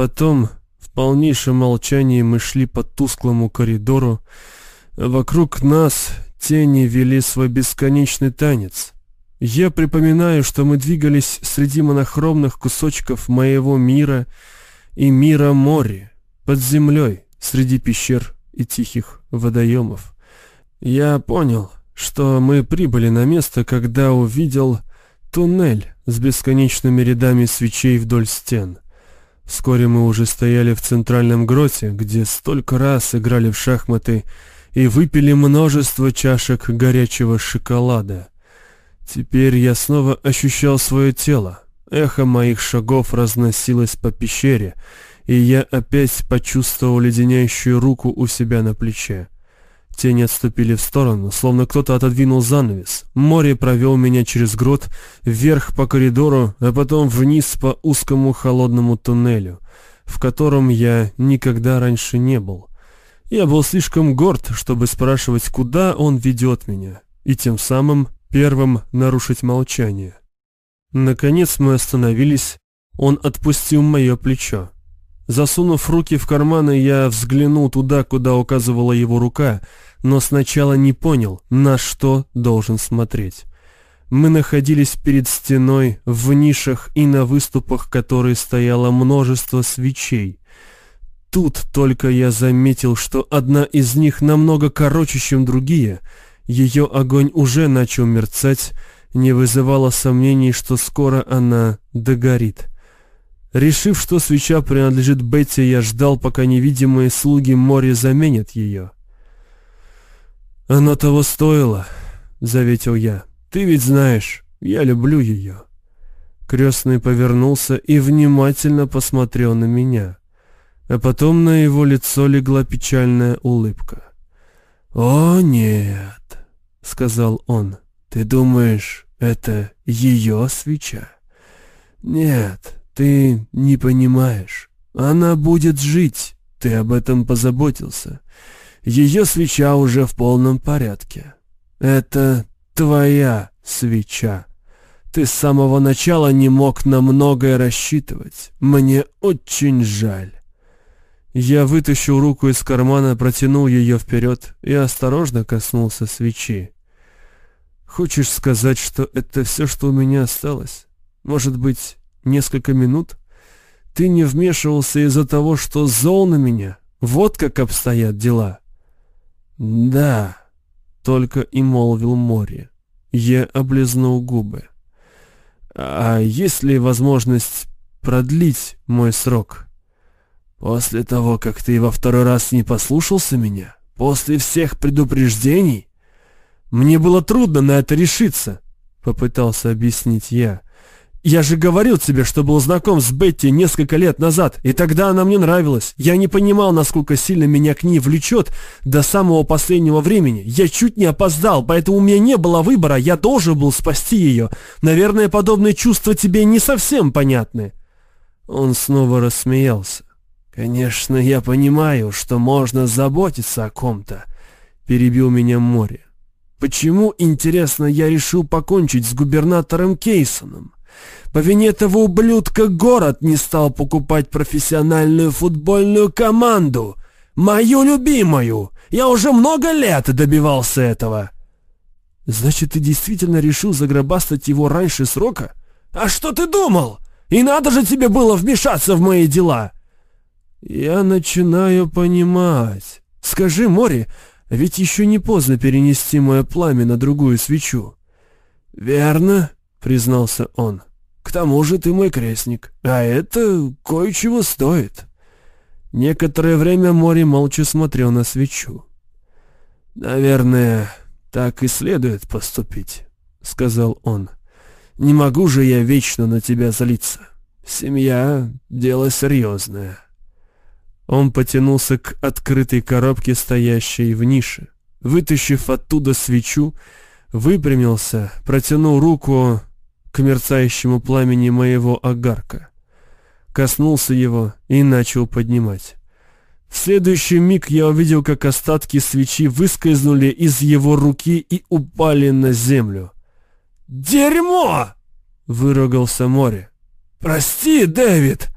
Потом в полнейшем молчании мы шли по тусклому коридору. Вокруг нас тени вели свой бесконечный танец. Я припоминаю, что мы двигались среди монохромных кусочков моего мира и мира моря, под землей, среди пещер и тихих водоемов. Я понял, что мы прибыли на место, когда увидел туннель с бесконечными рядами свечей вдоль стен. Вскоре мы уже стояли в центральном гроте, где столько раз играли в шахматы и выпили множество чашек горячего шоколада. Теперь я снова ощущал свое тело. Эхо моих шагов разносилось по пещере, и я опять почувствовал леденящую руку у себя на плече. Тени отступили в сторону, словно кто-то отодвинул занавес. Море провел меня через грот, вверх по коридору, а потом вниз по узкому холодному туннелю, в котором я никогда раньше не был. Я был слишком горд, чтобы спрашивать, куда он ведет меня, и тем самым первым нарушить молчание. Наконец мы остановились, он отпустил мое плечо. Засунув руки в карманы, я взглянул туда, куда указывала его рука, но сначала не понял, на что должен смотреть. Мы находились перед стеной, в нишах и на выступах которой стояло множество свечей. Тут только я заметил, что одна из них намного короче, чем другие. Ее огонь уже начал мерцать, не вызывало сомнений, что скоро она догорит. Решив, что свеча принадлежит Бетти, я ждал, пока невидимые слуги моря заменят ее. «Оно того стоило», — заветил я. «Ты ведь знаешь, я люблю ее». Крестный повернулся и внимательно посмотрел на меня. А потом на его лицо легла печальная улыбка. «О, нет», — сказал он, — «ты думаешь, это ее свеча?» «Нет, ты не понимаешь. Она будет жить. Ты об этом позаботился. Ее свеча уже в полном порядке. Это твоя свеча. Ты с самого начала не мог на многое рассчитывать. Мне очень жаль. Я вытащил руку из кармана, протянул ее вперед и осторожно коснулся свечи. Хочешь сказать, что это все, что у меня осталось? Может быть, несколько минут? Ты не вмешивался из-за того, что зол на меня? Вот как обстоят дела. Да, только и молвил море. Я облизнул губы. А есть ли возможность продлить мой срок? После того, как ты во второй раз не послушался меня, после всех предупреждений, мне было трудно на это решиться, попытался объяснить я. Я же говорил тебе, что был знаком с Бетти несколько лет назад, и тогда она мне нравилась. Я не понимал, насколько сильно меня к ней влечет до самого последнего времени. Я чуть не опоздал, поэтому у меня не было выбора, я должен был спасти ее. Наверное, подобные чувства тебе не совсем понятны. Он снова рассмеялся. Конечно, я понимаю, что можно заботиться о ком-то, перебил меня море. Почему, интересно, я решил покончить с губернатором Кейсоном? По вине этого ублюдка город не стал покупать профессиональную футбольную команду. Мою любимую. Я уже много лет добивался этого. Значит, ты действительно решил загробастать его раньше срока? А что ты думал? И надо же тебе было вмешаться в мои дела. Я начинаю понимать. Скажи, Мори, ведь еще не поздно перенести мое пламя на другую свечу. Верно, признался он. К тому же ты мой крестник, а это кое-чего стоит». Некоторое время Мори молча смотрел на свечу. «Наверное, так и следует поступить», — сказал он. «Не могу же я вечно на тебя злиться. Семья — дело серьезное». Он потянулся к открытой коробке, стоящей в нише. Вытащив оттуда свечу, выпрямился, протянул руку к мерцающему пламени моего огарка. Коснулся его и начал поднимать. В следующий миг я увидел, как остатки свечи выскользнули из его руки и упали на землю. «Дерьмо!» — выругался море. «Прости, Дэвид!»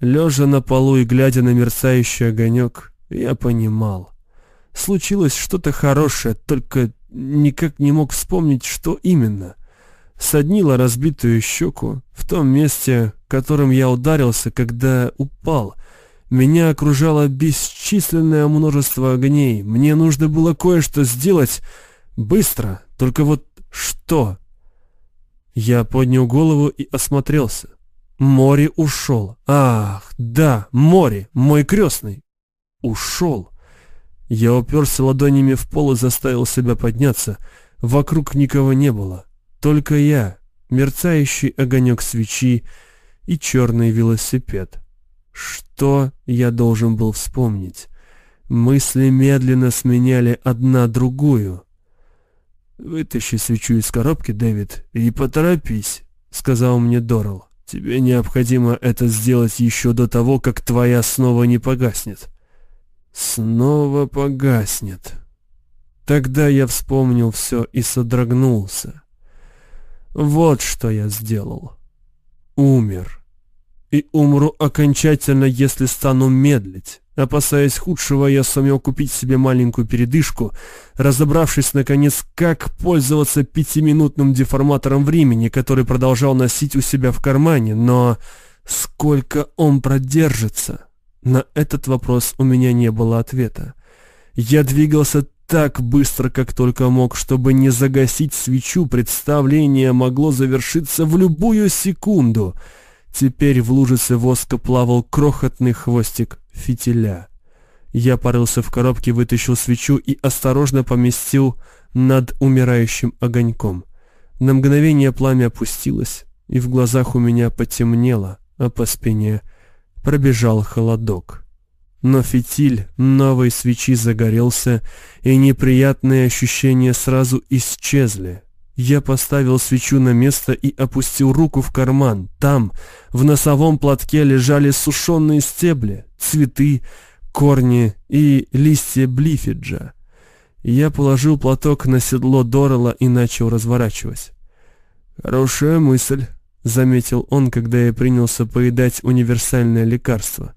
Лежа на полу и глядя на мерцающий огонек, я понимал. Случилось что-то хорошее, только никак не мог вспомнить, что именно. Соднило разбитую щеку в том месте, которым я ударился, когда упал. Меня окружало бесчисленное множество огней. Мне нужно было кое-что сделать быстро, только вот что? Я поднял голову и осмотрелся. Море ушел. Ах, да, море, мой крестный. Ушел. Я уперся ладонями в пол и заставил себя подняться. Вокруг никого не было. Только я, мерцающий огонек свечи и черный велосипед. Что я должен был вспомнить? Мысли медленно сменяли одна другую. «Вытащи свечу из коробки, Дэвид, и поторопись», — сказал мне Дорал. «Тебе необходимо это сделать еще до того, как твоя снова не погаснет». «Снова погаснет». Тогда я вспомнил все и содрогнулся. Вот что я сделал. Умер. И умру окончательно, если стану медлить. Опасаясь худшего, я сумел купить себе маленькую передышку, разобравшись, наконец, как пользоваться пятиминутным деформатором времени, который продолжал носить у себя в кармане, но сколько он продержится? На этот вопрос у меня не было ответа. Я двигался так быстро, как только мог, чтобы не загасить свечу, представление могло завершиться в любую секунду. Теперь в лужице воска плавал крохотный хвостик фитиля. Я порылся в коробке, вытащил свечу и осторожно поместил над умирающим огоньком. На мгновение пламя опустилось, и в глазах у меня потемнело, а по спине пробежал холодок. Но фитиль новой свечи загорелся, и неприятные ощущения сразу исчезли. Я поставил свечу на место и опустил руку в карман. Там, в носовом платке, лежали сушеные стебли, цветы, корни и листья блифиджа. Я положил платок на седло Доррелла и начал разворачивать. «Хорошая мысль», — заметил он, когда я принялся поедать универсальное лекарство.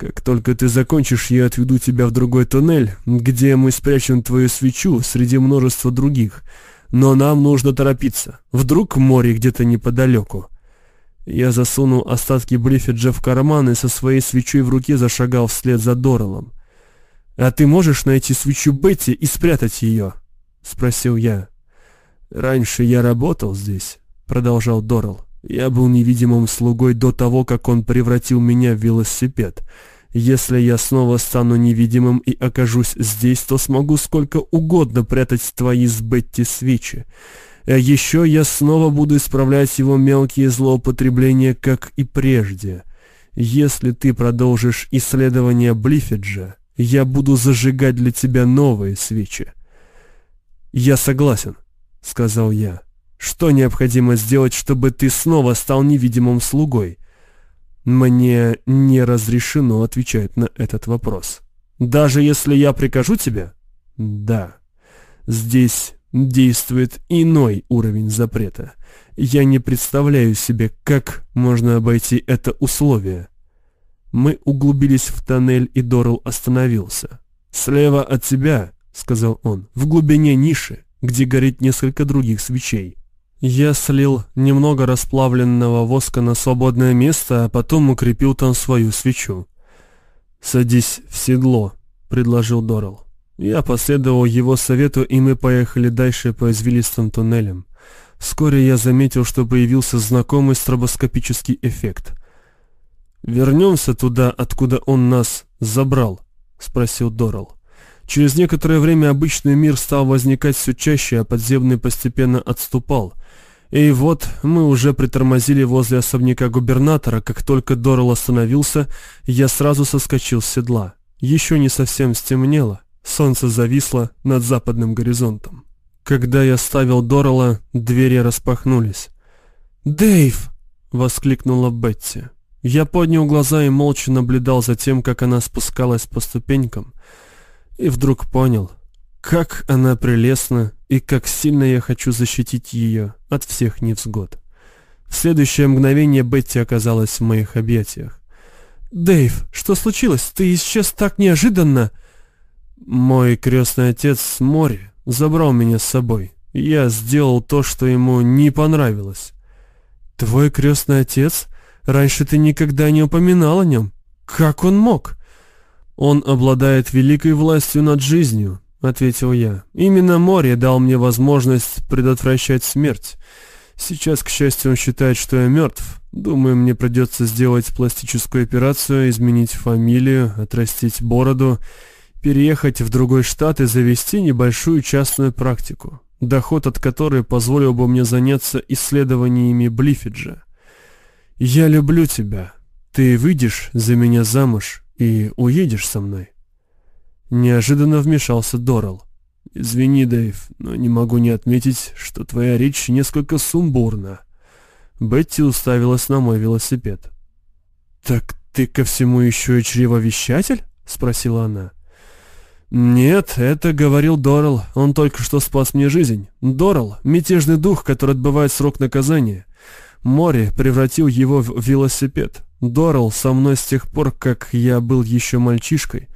«Как только ты закончишь, я отведу тебя в другой туннель, где мы спрячем твою свечу среди множества других. Но нам нужно торопиться. Вдруг море где-то неподалеку». Я засунул остатки Брифиджа в карман и со своей свечой в руке зашагал вслед за Дорелом. «А ты можешь найти свечу Бетти и спрятать ее?» — спросил я. «Раньше я работал здесь», — продолжал Дорел. «Я был невидимым слугой до того, как он превратил меня в велосипед. Если я снова стану невидимым и окажусь здесь, то смогу сколько угодно прятать твои с Бетти свечи. А еще я снова буду исправлять его мелкие злоупотребления, как и прежде. Если ты продолжишь исследование Блифиджа, я буду зажигать для тебя новые свечи. «Я согласен», — сказал я. «Что необходимо сделать, чтобы ты снова стал невидимым слугой?» Мне не разрешено отвечать на этот вопрос. Даже если я прикажу тебе? Да. Здесь действует иной уровень запрета. Я не представляю себе, как можно обойти это условие. Мы углубились в тоннель, и Дорл остановился. «Слева от тебя», — сказал он, — «в глубине ниши, где горит несколько других свечей. Я слил немного расплавленного воска на свободное место, а потом укрепил там свою свечу. «Садись в седло», — предложил Дорал. Я последовал его совету, и мы поехали дальше по извилистым туннелям. Вскоре я заметил, что появился знакомый стробоскопический эффект. «Вернемся туда, откуда он нас забрал», — спросил Дорал. Через некоторое время обычный мир стал возникать все чаще, а подземный постепенно отступал. И вот мы уже притормозили возле особняка губернатора. Как только Дорл остановился, я сразу соскочил с седла. Еще не совсем стемнело. Солнце зависло над западным горизонтом. Когда я ставил Дорла, двери распахнулись. «Дэйв!» — воскликнула Бетти. Я поднял глаза и молча наблюдал за тем, как она спускалась по ступенькам. И вдруг понял, как она прелестна и как сильно я хочу защитить ее от всех невзгод. В следующее мгновение Бетти оказалась в моих объятиях. Дэйв, что случилось? Ты исчез так неожиданно!» «Мой крестный отец Мори забрал меня с собой. Я сделал то, что ему не понравилось». «Твой крестный отец? Раньше ты никогда не упоминал о нем. Как он мог?» «Он обладает великой властью над жизнью», — ответил я. «Именно море дал мне возможность предотвращать смерть. Сейчас, к счастью, он считает, что я мертв. Думаю, мне придется сделать пластическую операцию, изменить фамилию, отрастить бороду, переехать в другой штат и завести небольшую частную практику, доход от которой позволил бы мне заняться исследованиями Блифиджа. Я люблю тебя. Ты выйдешь за меня замуж и уедешь со мной. Неожиданно вмешался Дорал. «Извини, Дэйв, но не могу не отметить, что твоя речь несколько сумбурна». Бетти уставилась на мой велосипед. «Так ты ко всему еще и чревовещатель?» — спросила она. «Нет, это говорил Дорал. Он только что спас мне жизнь. Дорал — мятежный дух, который отбывает срок наказания. Море превратил его в велосипед. Дорал со мной с тех пор, как я был еще мальчишкой.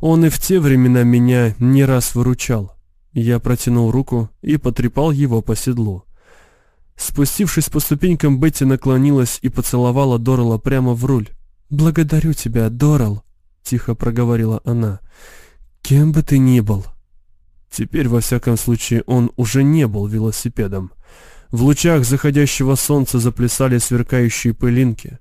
Он и в те времена меня не раз выручал. Я протянул руку и потрепал его по седлу. Спустившись по ступенькам, Бетти наклонилась и поцеловала Дорала прямо в руль. «Благодарю тебя, Дорал», — тихо проговорила она. «Кем бы ты ни был». Теперь, во всяком случае, он уже не был велосипедом. В лучах заходящего солнца заплясали сверкающие пылинки.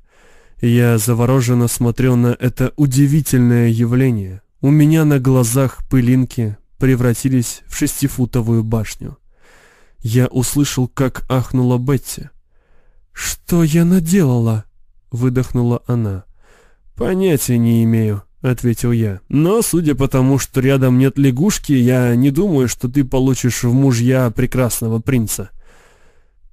Я завороженно смотрел на это удивительное явление. У меня на глазах пылинки превратились в шестифутовую башню. Я услышал, как ахнула Бетти. «Что я наделала?» — выдохнула она. «Понятия не имею», — ответил я. «Но, судя по тому, что рядом нет лягушки, я не думаю, что ты получишь в мужья прекрасного принца».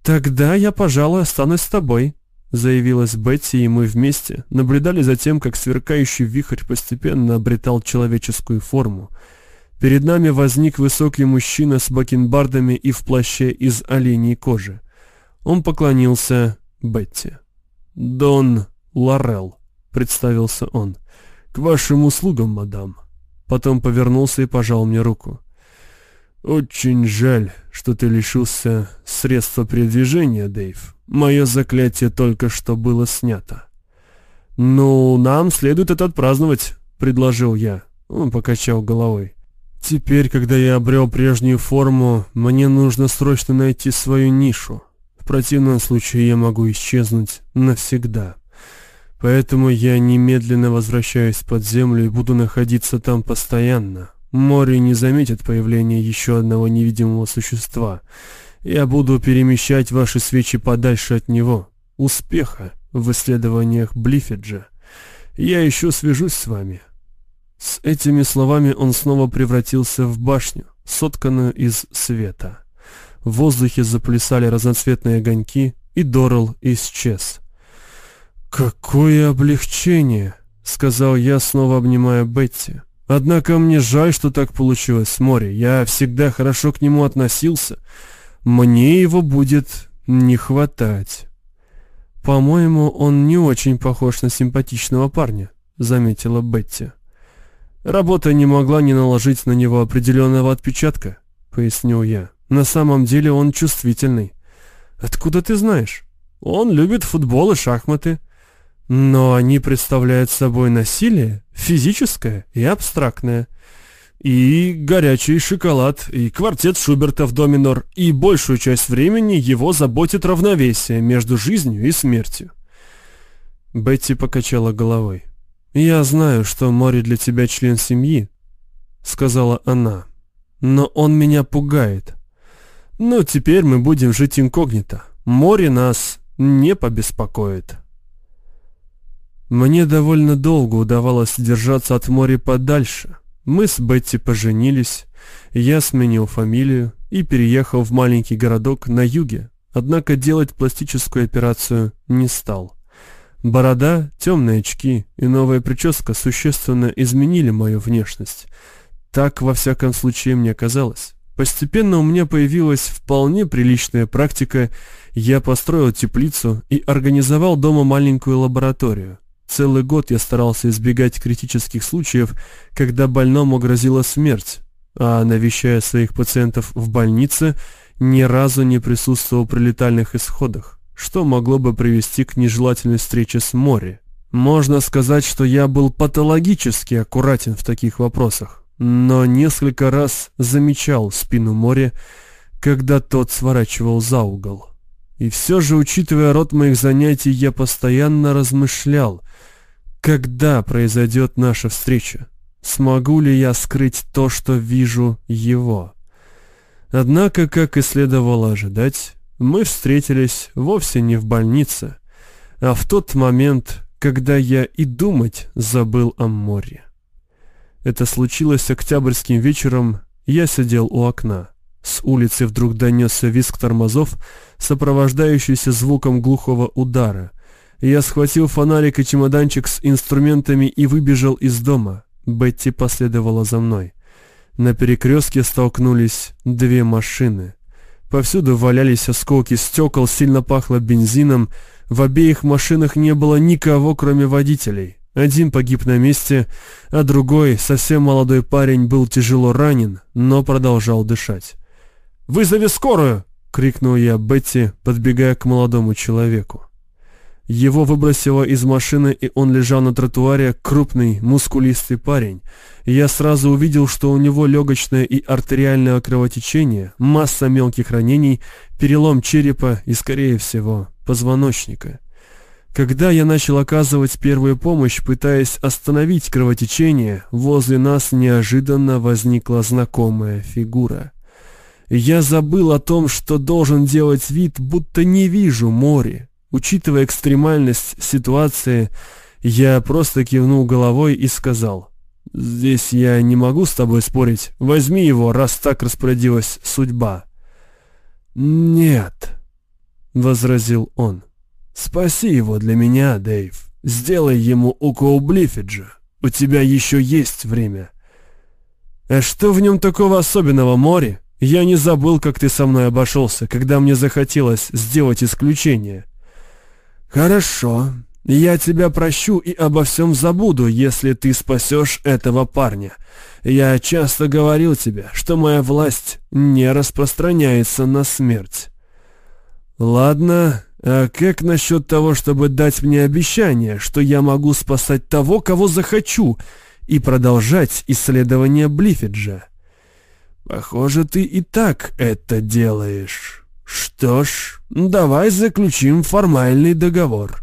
«Тогда я, пожалуй, останусь с тобой», — заявилась Бетти, и мы вместе наблюдали за тем, как сверкающий вихрь постепенно обретал человеческую форму. Перед нами возник высокий мужчина с бакенбардами и в плаще из оленей кожи. Он поклонился Бетти. «Дон Лорел», — представился он. «К вашим услугам, мадам». Потом повернулся и пожал мне руку. «Очень жаль, что ты лишился средства передвижения, Дэйв. Мое заклятие только что было снято». «Ну, нам следует это отпраздновать», — предложил я. Он покачал головой. «Теперь, когда я обрел прежнюю форму, мне нужно срочно найти свою нишу. В противном случае я могу исчезнуть навсегда. Поэтому я немедленно возвращаюсь под землю и буду находиться там постоянно, Море не заметит появления еще одного невидимого существа. Я буду перемещать ваши свечи подальше от него. Успеха в исследованиях Блифеджа. Я еще свяжусь с вами. С этими словами он снова превратился в башню, сотканную из света. В воздухе заплясали разноцветные огоньки, и Дорал исчез. «Какое облегчение!» — сказал я, снова обнимая Бетти. Однако мне жаль, что так получилось с Мори. Я всегда хорошо к нему относился. Мне его будет не хватать. По-моему, он не очень похож на симпатичного парня, заметила Бетти. Работа не могла не наложить на него определенного отпечатка, пояснил я. На самом деле он чувствительный. Откуда ты знаешь? Он любит футбол и шахматы. Но они представляют собой насилие, физическое и абстрактное. И горячий шоколад, и квартет Шуберта в до минор, и большую часть времени его заботит равновесие между жизнью и смертью. Бетти покачала головой. «Я знаю, что Мори для тебя член семьи», — сказала она. «Но он меня пугает. Ну, теперь мы будем жить инкогнито. Мори нас не побеспокоит». Мне довольно долго удавалось держаться от моря подальше. Мы с Бетти поженились, я сменил фамилию и переехал в маленький городок на юге, однако делать пластическую операцию не стал. Борода, темные очки и новая прическа существенно изменили мою внешность. Так, во всяком случае, мне казалось. Постепенно у меня появилась вполне приличная практика, я построил теплицу и организовал дома маленькую лабораторию. Целый год я старался избегать критических случаев, когда больному грозила смерть, а навещая своих пациентов в больнице, ни разу не присутствовал при летальных исходах, что могло бы привести к нежелательной встрече с Мори. Можно сказать, что я был патологически аккуратен в таких вопросах, но несколько раз замечал спину Мори, когда тот сворачивал за угол. И все же, учитывая род моих занятий, я постоянно размышлял, когда произойдет наша встреча. Смогу ли я скрыть то, что вижу его? Однако, как и следовало ожидать, мы встретились вовсе не в больнице, а в тот момент, когда я и думать забыл о море. Это случилось октябрьским вечером, я сидел у окна. С улицы вдруг донесся визг тормозов, сопровождающийся звуком глухого удара. Я схватил фонарик и чемоданчик с инструментами и выбежал из дома. Бетти последовала за мной. На перекрестке столкнулись две машины. Повсюду валялись осколки стекол, сильно пахло бензином. В обеих машинах не было никого, кроме водителей. Один погиб на месте, а другой, совсем молодой парень, был тяжело ранен, но продолжал дышать. «Вызови скорую!» — крикнул я Бетти, подбегая к молодому человеку. Его выбросило из машины, и он лежал на тротуаре, крупный, мускулистый парень. Я сразу увидел, что у него легочное и артериальное кровотечение, масса мелких ранений, перелом черепа и, скорее всего, позвоночника. Когда я начал оказывать первую помощь, пытаясь остановить кровотечение, возле нас неожиданно возникла знакомая фигура. Я забыл о том, что должен делать вид, будто не вижу море. Учитывая экстремальность ситуации, я просто кивнул головой и сказал, «Здесь я не могу с тобой спорить. Возьми его, раз так распорядилась судьба». «Нет», — возразил он. «Спаси его для меня, Дэйв. Сделай ему укол Блифиджа. У тебя еще есть время». «А что в нем такого особенного, Мори?» Я не забыл, как ты со мной обошелся, когда мне захотелось сделать исключение. Хорошо, я тебя прощу и обо всем забуду, если ты спасешь этого парня. Я часто говорил тебе, что моя власть не распространяется на смерть. Ладно, а как насчет того, чтобы дать мне обещание, что я могу спасать того, кого захочу, и продолжать исследование Блифиджа? Похоже, ты и так это делаешь. Что ж, давай заключим формальный договор.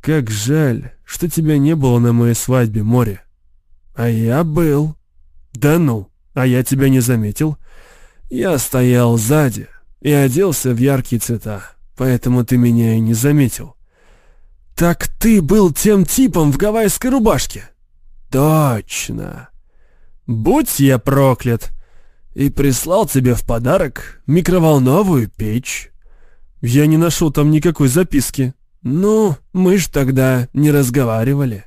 Как жаль, что тебя не было на моей свадьбе, море. А я был. Да ну, а я тебя не заметил. Я стоял сзади и оделся в яркие цвета, поэтому ты меня и не заметил. Так ты был тем типом в гавайской рубашке? Точно. Будь я проклят и прислал тебе в подарок микроволновую печь. Я не нашел там никакой записки. Ну, мы ж тогда не разговаривали.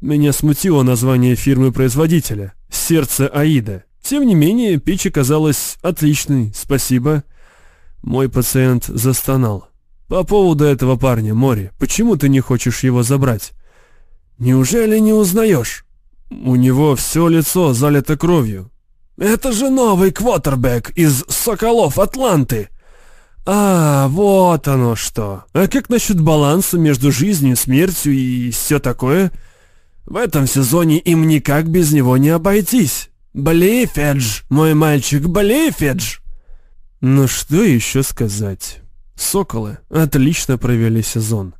Меня смутило название фирмы-производителя «Сердце Аида». Тем не менее, печь оказалась отличной, спасибо. Мой пациент застонал. По поводу этого парня, Мори, почему ты не хочешь его забрать? Неужели не узнаешь? У него все лицо залито кровью, это же новый квотербек из Соколов Атланты. А, вот оно что. А как насчет баланса между жизнью, смертью и все такое? В этом сезоне им никак без него не обойтись. Блейфедж, мой мальчик, Блейфедж. Ну что еще сказать? Соколы отлично провели сезон.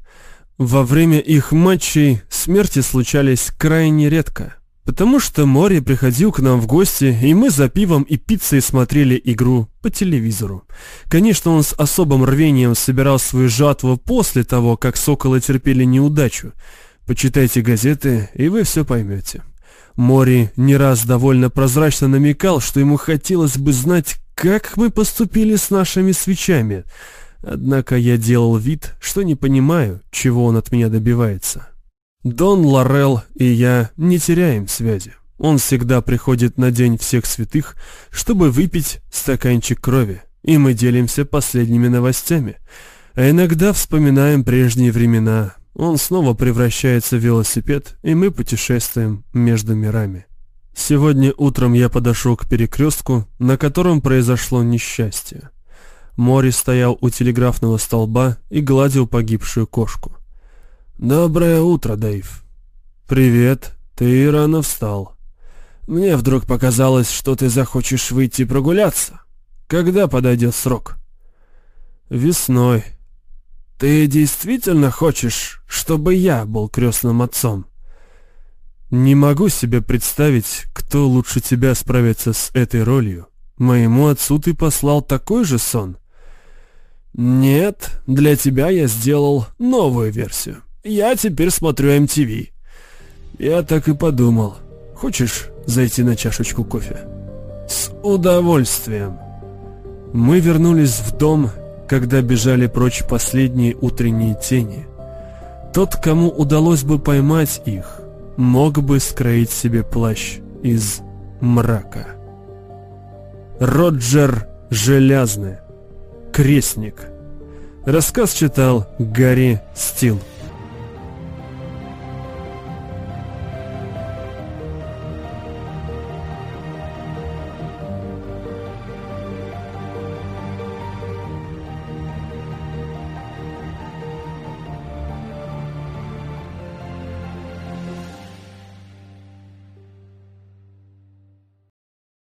Во время их матчей смерти случались крайне редко. Потому что Мори приходил к нам в гости, и мы за пивом и пиццей смотрели игру по телевизору. Конечно, он с особым рвением собирал свою жатву после того, как соколы терпели неудачу. Почитайте газеты, и вы все поймете. Мори не раз довольно прозрачно намекал, что ему хотелось бы знать, как мы поступили с нашими свечами. Однако я делал вид, что не понимаю, чего он от меня добивается. Дон Лорел и я не теряем связи. Он всегда приходит на День всех святых, чтобы выпить стаканчик крови, и мы делимся последними новостями. А иногда вспоминаем прежние времена, он снова превращается в велосипед, и мы путешествуем между мирами. Сегодня утром я подошел к перекрестку, на котором произошло несчастье. Мори стоял у телеграфного столба и гладил погибшую кошку. «Доброе утро, Дэйв». «Привет, ты рано встал. Мне вдруг показалось, что ты захочешь выйти прогуляться. Когда подойдет срок?» «Весной». «Ты действительно хочешь, чтобы я был крестным отцом?» Не могу себе представить, кто лучше тебя справится с этой ролью. Моему отцу ты послал такой же сон? Нет, для тебя я сделал новую версию. Я теперь смотрю MTV. Я так и подумал. Хочешь зайти на чашечку кофе? С удовольствием. Мы вернулись в дом, когда бежали прочь последние утренние тени. Тот, кому удалось бы поймать их, мог бы скроить себе плащ из мрака. Роджер Железный. Крестник. Рассказ читал Гарри Стил.